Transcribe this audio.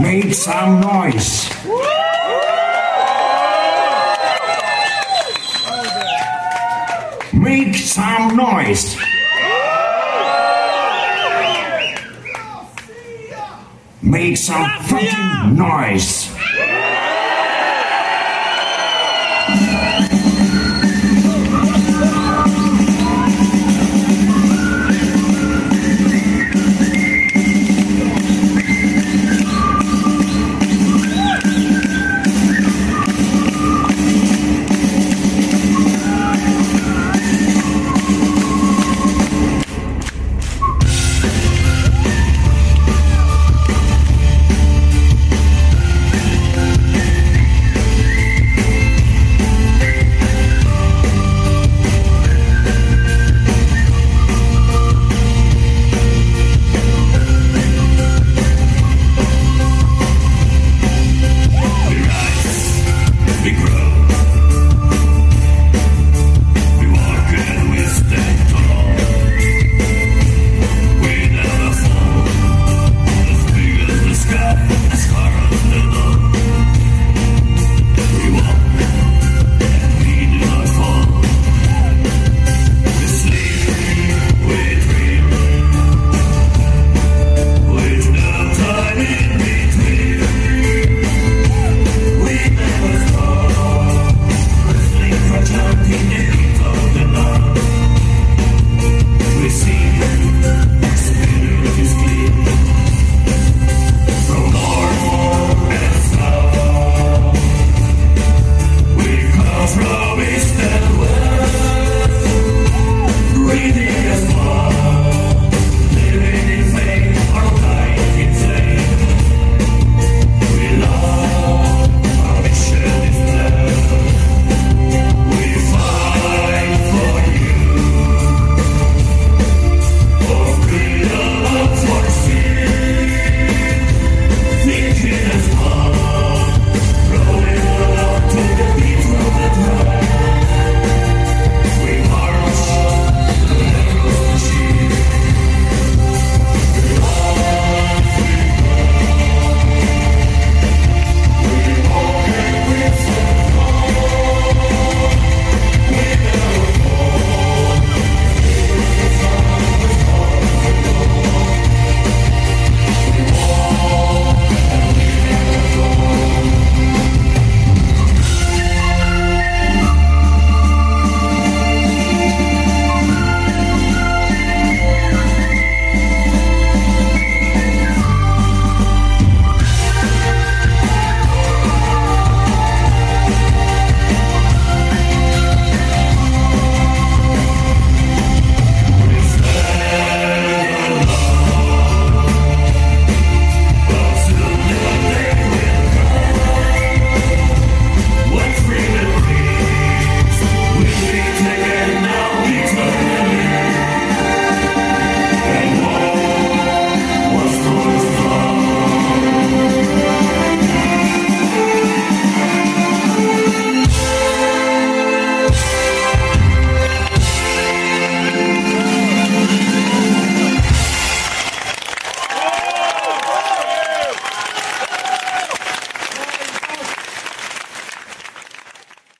Make some noise. Make some noise. Make some fucking noise.